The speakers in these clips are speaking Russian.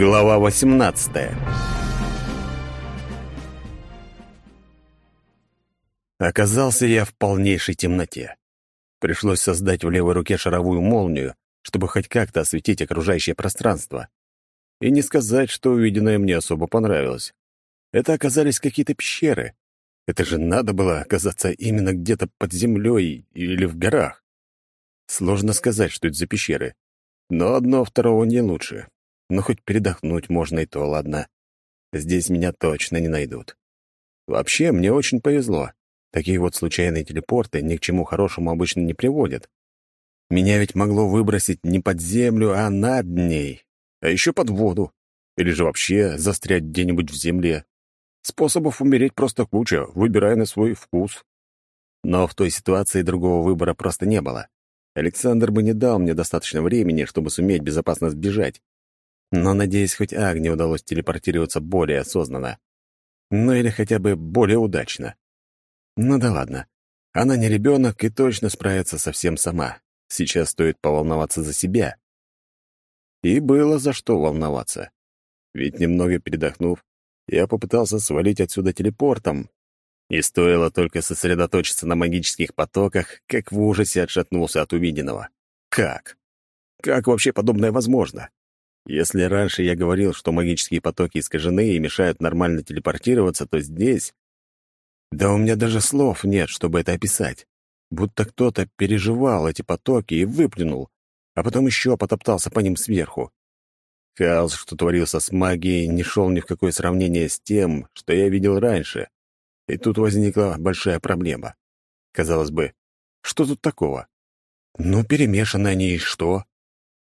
Глава 18 Оказался я в полнейшей темноте. Пришлось создать в левой руке шаровую молнию, чтобы хоть как-то осветить окружающее пространство. И не сказать, что увиденное мне особо понравилось. Это оказались какие-то пещеры. Это же надо было оказаться именно где-то под землей или в горах. Сложно сказать, что это за пещеры. Но одно второго не лучше. Но хоть передохнуть можно и то, ладно. Здесь меня точно не найдут. Вообще, мне очень повезло. Такие вот случайные телепорты ни к чему хорошему обычно не приводят. Меня ведь могло выбросить не под землю, а над ней. А еще под воду. Или же вообще застрять где-нибудь в земле. Способов умереть просто куча, выбирая на свой вкус. Но в той ситуации другого выбора просто не было. Александр бы не дал мне достаточно времени, чтобы суметь безопасно сбежать. Но, надеюсь, хоть Агне удалось телепортироваться более осознанно. Ну или хотя бы более удачно. Ну да ладно. Она не ребенок и точно справится совсем сама. Сейчас стоит поволноваться за себя. И было за что волноваться. Ведь немного передохнув, я попытался свалить отсюда телепортом. И стоило только сосредоточиться на магических потоках, как в ужасе отшатнулся от увиденного. Как? Как вообще подобное возможно? Если раньше я говорил, что магические потоки искажены и мешают нормально телепортироваться, то здесь... Да у меня даже слов нет, чтобы это описать. Будто кто-то переживал эти потоки и выплюнул, а потом еще потоптался по ним сверху. Хаос, что творился с магией, не шел ни в какое сравнение с тем, что я видел раньше. И тут возникла большая проблема. Казалось бы, что тут такого? Ну, перемешаны они и что?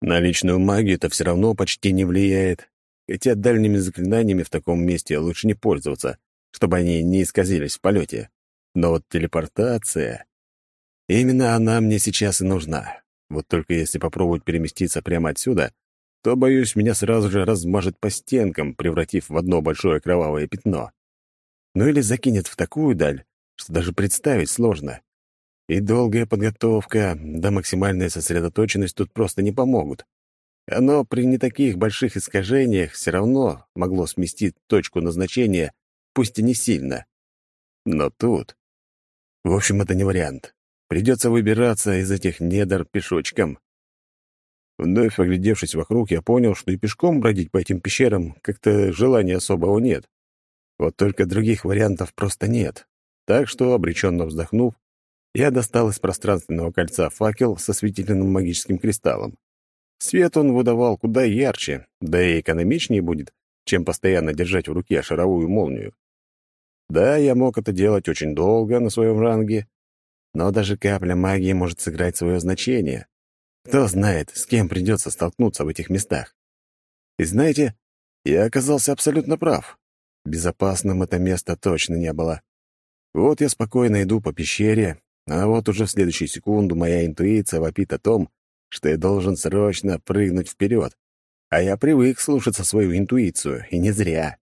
На личную магию это все равно почти не влияет, хотя дальними заклинаниями в таком месте лучше не пользоваться, чтобы они не исказились в полете. Но вот телепортация... Именно она мне сейчас и нужна. Вот только если попробовать переместиться прямо отсюда, то, боюсь, меня сразу же размажет по стенкам, превратив в одно большое кровавое пятно. Ну или закинет в такую даль, что даже представить сложно. И долгая подготовка, да максимальная сосредоточенность тут просто не помогут. Оно при не таких больших искажениях все равно могло сместить точку назначения, пусть и не сильно. Но тут... В общем, это не вариант. Придется выбираться из этих недр пешочком. Вновь оглядевшись вокруг, я понял, что и пешком бродить по этим пещерам как-то желания особого нет. Вот только других вариантов просто нет. Так что, обреченно вздохнув, я достал из пространственного кольца факел со светительным магическим кристаллом. Свет он выдавал куда ярче, да и экономичнее будет, чем постоянно держать в руке шаровую молнию. Да, я мог это делать очень долго на своем ранге, но даже капля магии может сыграть свое значение. Кто знает, с кем придется столкнуться в этих местах. И знаете, я оказался абсолютно прав. Безопасным это место точно не было. Вот я спокойно иду по пещере, а вот уже в следующую секунду моя интуиция вопит о том, что я должен срочно прыгнуть вперед. А я привык слушаться свою интуицию, и не зря.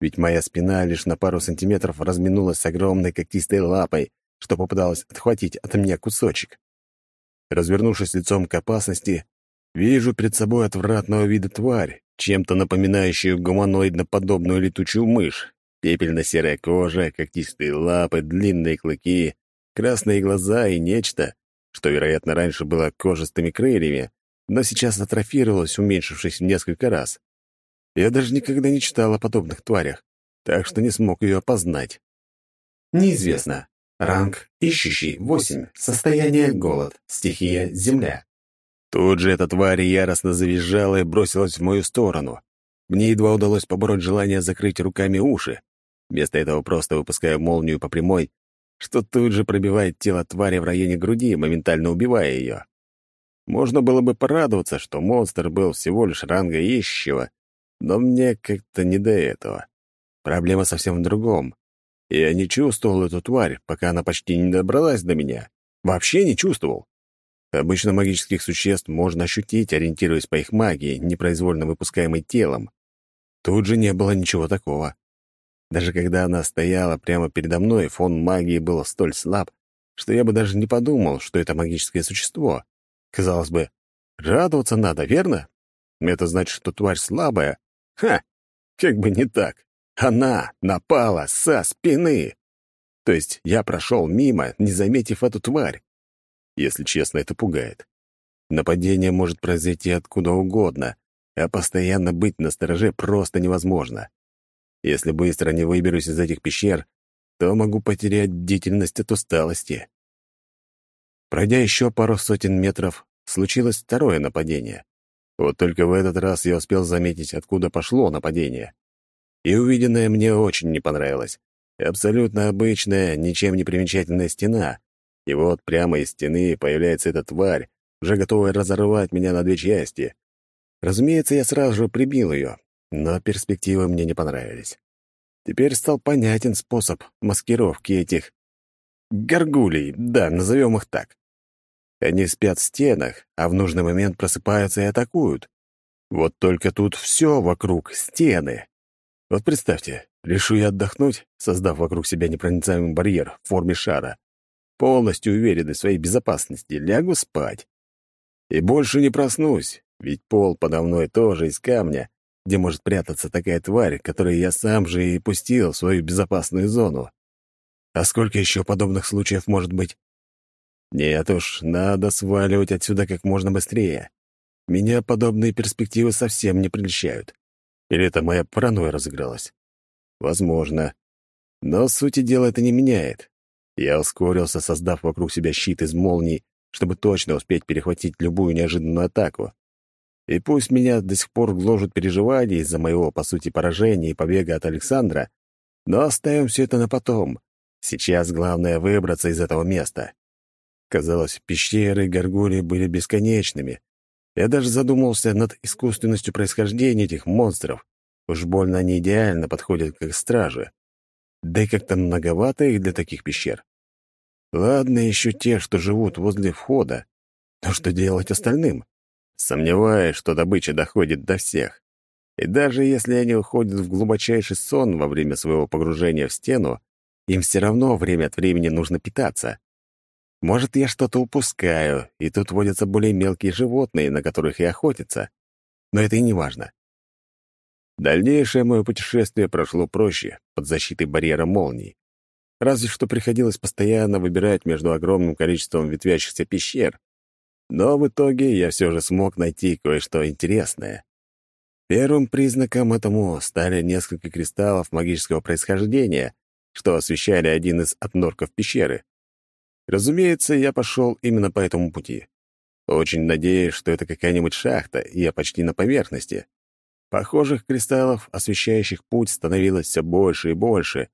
Ведь моя спина лишь на пару сантиметров разминулась с огромной когтистой лапой, что попыталась отхватить от меня кусочек. Развернувшись лицом к опасности, вижу перед собой отвратного вида тварь, чем-то напоминающую гуманоидно-подобную летучую мышь. Пепельно-серая кожа, когтистые лапы, длинные клыки, красные глаза и нечто, что, вероятно, раньше было кожистыми крыльями, но сейчас атрофировалось, уменьшившись в несколько раз. Я даже никогда не читал о подобных тварях, так что не смог ее опознать. Неизвестно. Ранг «Ищущий» — 8. Состояние «Голод». Стихия «Земля». Тут же эта тварь яростно завизжала и бросилась в мою сторону. Мне едва удалось побороть желание закрыть руками уши. Вместо этого просто выпускаю молнию по прямой что тут же пробивает тело твари в районе груди, моментально убивая ее. Можно было бы порадоваться, что монстр был всего лишь ранга ищего, но мне как-то не до этого. Проблема совсем в другом. Я не чувствовал эту тварь, пока она почти не добралась до меня. Вообще не чувствовал. Обычно магических существ можно ощутить, ориентируясь по их магии, непроизвольно выпускаемой телом. Тут же не было ничего такого. Даже когда она стояла прямо передо мной, фон магии был столь слаб, что я бы даже не подумал, что это магическое существо. Казалось бы, радоваться надо, верно? Это значит, что тварь слабая, Ха! Как бы не так. Она напала со спины. То есть я прошел мимо, не заметив эту тварь. Если честно, это пугает. Нападение может произойти откуда угодно, а постоянно быть на стороже просто невозможно. Если быстро не выберусь из этих пещер, то могу потерять бдительность от усталости. Пройдя еще пару сотен метров, случилось второе нападение. Вот только в этот раз я успел заметить, откуда пошло нападение. И увиденное мне очень не понравилось. Абсолютно обычная, ничем не примечательная стена. И вот прямо из стены появляется эта тварь, уже готовая разорвать меня на две части. Разумеется, я сразу же прибил ее, но перспективы мне не понравились. Теперь стал понятен способ маскировки этих... горгулей, да, назовем их так. Они спят в стенах, а в нужный момент просыпаются и атакуют. Вот только тут все вокруг — стены. Вот представьте, решу я отдохнуть, создав вокруг себя непроницаемый барьер в форме шара. Полностью уверенный в своей безопасности, лягу спать. И больше не проснусь, ведь пол подо мной тоже из камня, где может прятаться такая тварь, которую я сам же и пустил в свою безопасную зону. А сколько еще подобных случаев может быть? Нет уж, надо сваливать отсюда как можно быстрее. Меня подобные перспективы совсем не прельщают. Или это моя паранойя разыгралась? Возможно. Но сути дела это не меняет. Я ускорился, создав вокруг себя щит из молний, чтобы точно успеть перехватить любую неожиданную атаку. И пусть меня до сих пор гложут переживания из-за моего, по сути, поражения и побега от Александра, но оставим все это на потом. Сейчас главное — выбраться из этого места. Казалось, пещеры и горгульи были бесконечными. Я даже задумался над искусственностью происхождения этих монстров. Уж больно они идеально подходят как стражи. Да и как-то многовато их для таких пещер. Ладно, еще те, что живут возле входа. Но что делать остальным? Сомневаюсь, что добыча доходит до всех. И даже если они уходят в глубочайший сон во время своего погружения в стену, им все равно время от времени нужно питаться. Может, я что-то упускаю, и тут водятся более мелкие животные, на которых и охотятся. Но это и не важно. Дальнейшее мое путешествие прошло проще, под защитой барьера молний. Разве что приходилось постоянно выбирать между огромным количеством ветвящихся пещер. Но в итоге я все же смог найти кое-что интересное. Первым признаком этому стали несколько кристаллов магического происхождения, что освещали один из отнорков пещеры. Разумеется, я пошел именно по этому пути. Очень надеюсь, что это какая-нибудь шахта, и я почти на поверхности. Похожих кристаллов, освещающих путь, становилось все больше и больше,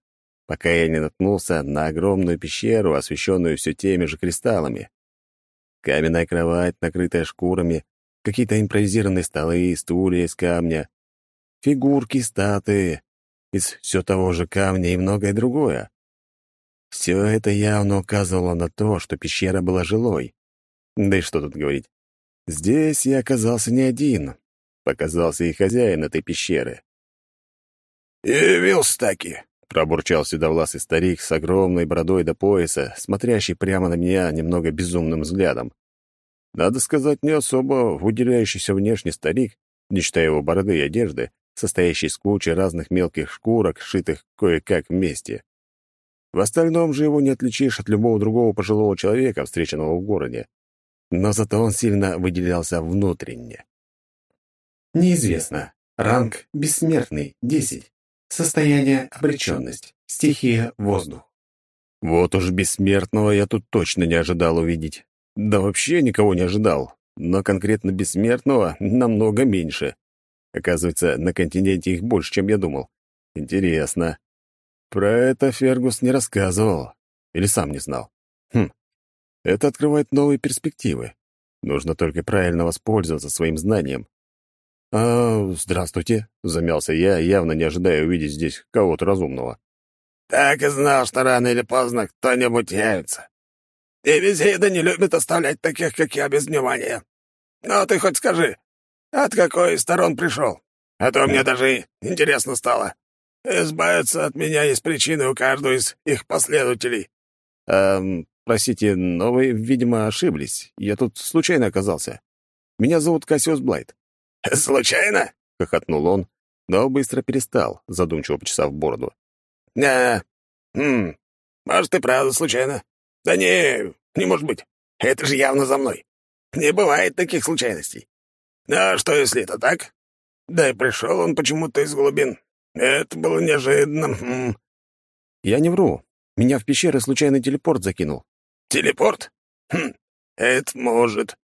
пока я не наткнулся на огромную пещеру, освещенную все теми же кристаллами. Каменная кровать, накрытая шкурами, какие-то импровизированные столы, стулья из камня, фигурки, статуи из все того же камня и многое другое. Все это явно указывало на то, что пещера была жилой. Да и что тут говорить. Здесь я оказался не один. Показался и хозяин этой пещеры. «Явился-таки!» — пробурчал седовласый старик с огромной бородой до пояса, смотрящий прямо на меня немного безумным взглядом. Надо сказать, не особо выделяющийся внешне старик, не считая его бороды и одежды, состоящей из кучи разных мелких шкурок, сшитых кое-как вместе. В остальном же его не отличишь от любого другого пожилого человека, встреченного в городе. Но зато он сильно выделялся внутренне. Неизвестно. Ранг бессмертный, 10. Состояние обреченность. Стихия воздух. Вот уж бессмертного я тут точно не ожидал увидеть. Да вообще никого не ожидал. Но конкретно бессмертного намного меньше. Оказывается, на континенте их больше, чем я думал. Интересно. Про это Фергус не рассказывал. Или сам не знал. Хм. Это открывает новые перспективы. Нужно только правильно воспользоваться своим знанием. «А, здравствуйте», — замялся я, явно не ожидая увидеть здесь кого-то разумного. «Так и знал, что рано или поздно кто-нибудь явится. И Визида не любит оставлять таких, как я, без внимания. Но ты хоть скажи, от какой из сторон пришел? А то мне даже интересно стало. Избавиться от меня есть причины у каждого из их последователей». «Эм, простите, но вы, видимо, ошиблись. Я тут случайно оказался. Меня зовут Кассиус Блайт. «Случайно?» — хохотнул он, но быстро перестал, задумчиво почесав бороду. «Не, хм, может, и правда случайно. Да не, не может быть. Это же явно за мной. Не бывает таких случайностей. Ну, что если это так? Да и пришел он почему-то из глубин. Это было неожиданно. Хм. Я не вру. Меня в пещеры случайный телепорт закинул. Телепорт? Хм, это может.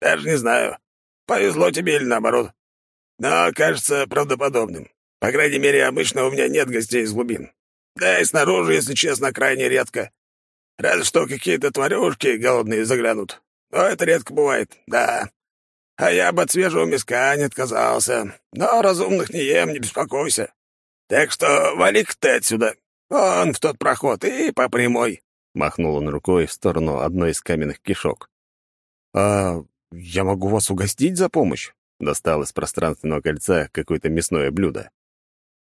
Даже не знаю, повезло тебе или наоборот. Но кажется правдоподобным. По крайней мере, обычно у меня нет гостей из глубин. Да и снаружи, если честно, крайне редко. Разве что какие-то тварюшки голодные заглянут. Но это редко бывает, да. А я бы от свежего мяска не отказался. Но разумных не ем, не беспокойся. Так что вали-ка ты отсюда. Вон в тот проход и по прямой. Махнул он рукой в сторону одной из каменных кишок. «А я могу вас угостить за помощь?» Достал из пространственного кольца какое-то мясное блюдо.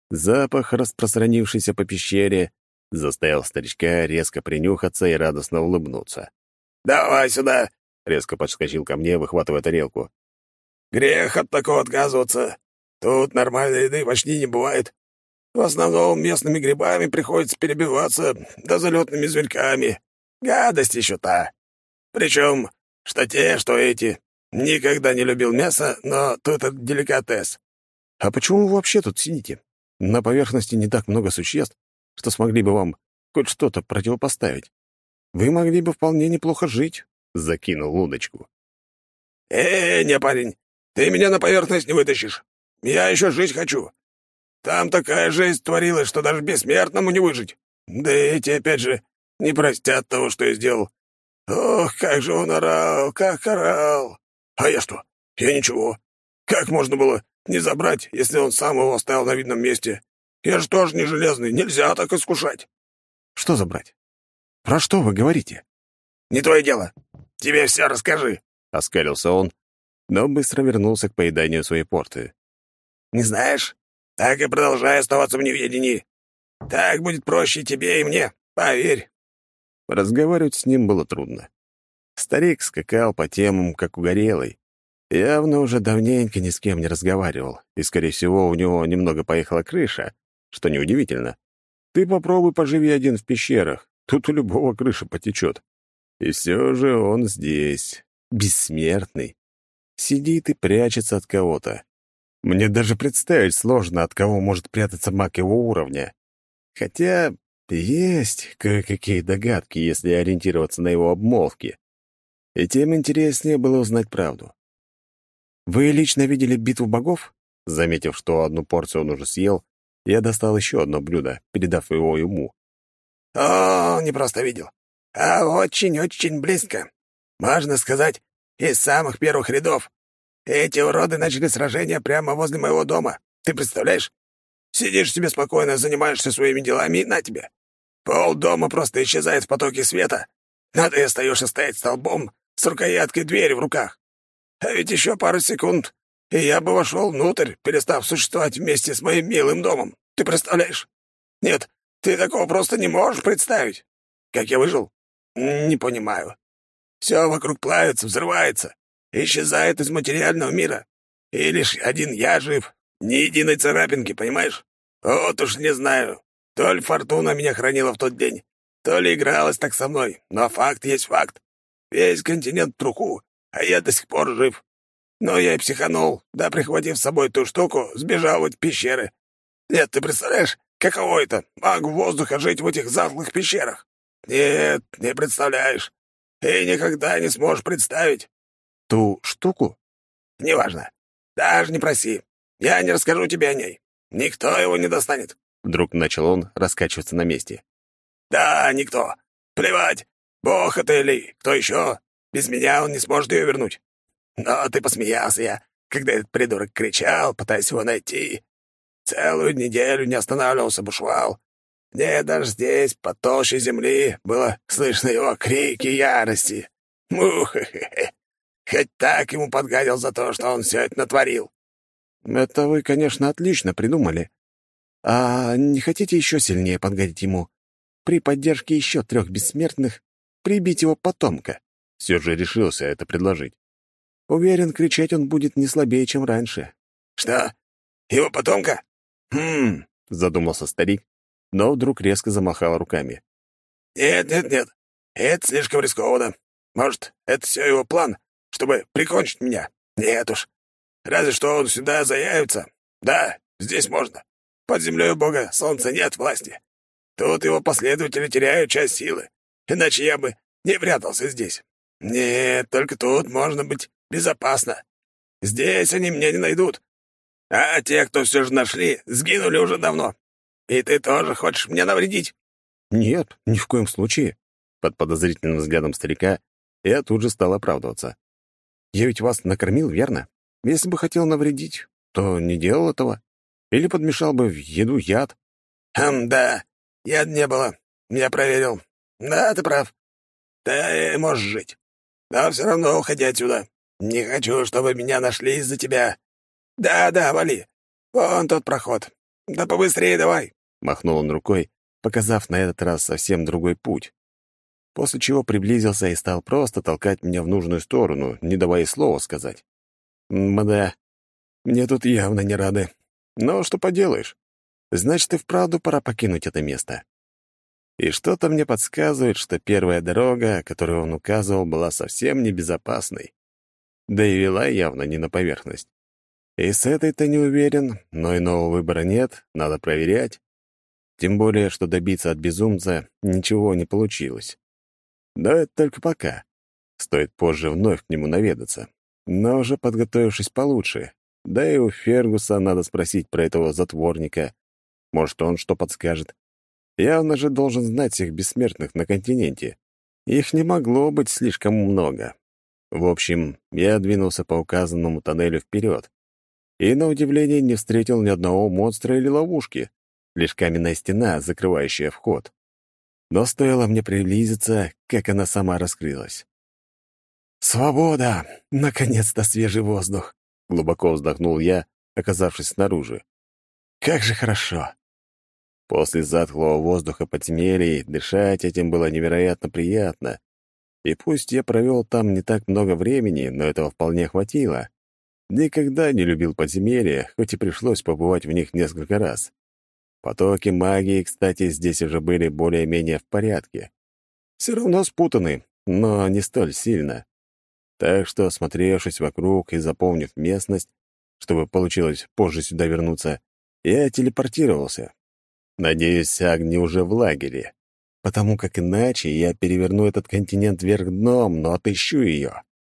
Запах, распространившийся по пещере, заставил старичка резко принюхаться и радостно улыбнуться. «Давай сюда!» — резко подскочил ко мне, выхватывая тарелку. «Грех от такого отказываться. Тут нормальной еды почти не бывает. В основном местными грибами приходится перебиваться, да залетными зверьками. Гадость еще та. Причем, что те, что эти. Никогда не любил мясо, но тут это деликатес. А почему вы вообще тут сидите? На поверхности не так много существ, что смогли бы вам хоть что-то противопоставить. Вы могли бы вполне неплохо жить, — закинул удочку. «Э, не, парень, ты меня на поверхность не вытащишь. Я еще жить хочу. Там такая жизнь творилась, что даже бессмертному не выжить. Да эти, опять же, не простят того, что я сделал. Ох, как же он орал, как орал. А я что? Я ничего. Как можно было не забрать, если он сам его оставил на видном месте? Я же тоже не железный, нельзя так искушать. Что забрать? Про что вы говорите? Не твое дело. Тебе все расскажи. Оскалился он, но быстро вернулся к поеданию своей порты. Не знаешь? Так и продолжай оставаться в неведении. Так будет проще тебе и мне, поверь». Разговаривать с ним было трудно. Старик скакал по темам, как угорелый. Явно уже давненько ни с кем не разговаривал, и, скорее всего, у него немного поехала крыша, что неудивительно. Ты попробуй поживи один в пещерах, тут у любого крыша потечет. И все же он здесь, бессмертный. Сидит и прячется от кого-то. Мне даже представить сложно, от кого может прятаться маг его уровня. Хотя есть кое-какие догадки, если ориентироваться на его обмолвки. И тем интереснее было узнать правду. «Вы лично видели битву богов?» Заметив, что одну порцию он уже съел, я достал еще одно блюдо, передав его ему. «О, не просто видел, а очень-очень близко. Можно сказать, из самых первых рядов. Эти уроды начали сражение прямо возле моего дома. Ты представляешь? Сидишь себе спокойно, занимаешься своими делами, и на тебе. Пол дома просто исчезает в потоке света, а ты остаешься стоять столбом с рукояткой двери в руках. А ведь еще пару секунд, и я бы вошел внутрь, перестав существовать вместе с моим милым домом. Ты представляешь? Нет, ты такого просто не можешь представить. Как я выжил? Не понимаю. Все вокруг плавится, взрывается исчезает из материального мира. И лишь один я жив, ни единой царапинки, понимаешь? Вот уж не знаю. То ли фортуна меня хранила в тот день, то ли игралась так со мной, но факт есть факт. Весь континент в труху, а я до сих пор жив. Но я и психанул, да, прихватив с собой ту штуку, сбежал эти пещеры. Нет, ты представляешь, каково это, магу воздуха жить в этих затлых пещерах? Нет, не представляешь. И никогда не сможешь представить. Ту штуку? Неважно. Даже не проси. Я не расскажу тебе о ней. Никто его не достанет. Вдруг начал он раскачиваться на месте. Да, никто. Плевать. Бог это или кто еще. Без меня он не сможет ее вернуть. Но ты посмеялся я, когда этот придурок кричал, пытаясь его найти. Целую неделю не останавливался, бушевал. Мне даже здесь, под толщей земли, было слышно его крики ярости. Мух-хе-хе. Хоть так ему подгадил за то, что он все это натворил. Это вы, конечно, отлично придумали. А не хотите еще сильнее подгадить ему? При поддержке еще трех бессмертных прибить его потомка. Все же решился это предложить. Уверен, кричать он будет не слабее, чем раньше. Что? Его потомка? Хм, задумался старик, но вдруг резко замахал руками. Нет, нет, нет. Это слишком рискованно. Может, это все его план, чтобы прикончить меня? Нет уж. Разве что он сюда заявится. Да, здесь можно. Под землей Бога солнца нет власти. Тут его последователи теряют часть силы. Иначе я бы не прятался здесь. Нет, только тут можно быть безопасно. Здесь они меня не найдут. А те, кто все же нашли, сгинули уже давно. И ты тоже хочешь мне навредить?» «Нет, ни в коем случае». Под подозрительным взглядом старика я тут же стал оправдываться. «Я ведь вас накормил, верно? Если бы хотел навредить, то не делал этого. Или подмешал бы в еду яд». «Хм, да, яд не было. Я проверил. Да, ты прав. Ты можешь жить. Но все равно уходи отсюда. Не хочу, чтобы меня нашли из-за тебя. Да-да, вали. Вон тот проход. Да побыстрее давай. Махнул он рукой, показав на этот раз совсем другой путь. После чего приблизился и стал просто толкать меня в нужную сторону, не давая слова сказать. Мда, мне тут явно не рады. Но что поделаешь? Значит, и вправду пора покинуть это место. И что-то мне подсказывает, что первая дорога, которую он указывал, была совсем небезопасной. Да и вела явно не на поверхность. И с этой-то не уверен, но иного выбора нет, надо проверять. Тем более, что добиться от безумца ничего не получилось. Да это только пока. Стоит позже вновь к нему наведаться. Но уже подготовившись получше. Да и у Фергуса надо спросить про этого затворника. Может, он что подскажет. Явно же должен знать всех бессмертных на континенте. Их не могло быть слишком много. В общем, я двинулся по указанному тоннелю вперед. И, на удивление, не встретил ни одного монстра или ловушки. Лишь каменная стена, закрывающая вход. Но стоило мне приблизиться, как она сама раскрылась. «Свобода! Наконец-то свежий воздух!» — глубоко вздохнул я, оказавшись снаружи. «Как же хорошо! После затхлого воздуха подземелий дышать этим было невероятно приятно. И пусть я провел там не так много времени, но этого вполне хватило. Никогда не любил подземелья, хоть и пришлось побывать в них несколько раз. Потоки магии, кстати, здесь уже были более-менее в порядке. Все равно спутаны, но не столь сильно. Так что, осмотревшись вокруг и заполнив местность, чтобы получилось позже сюда вернуться, я телепортировался. Надеюсь, Агни уже в лагере, потому как иначе я переверну этот континент вверх дном, но отыщу ее.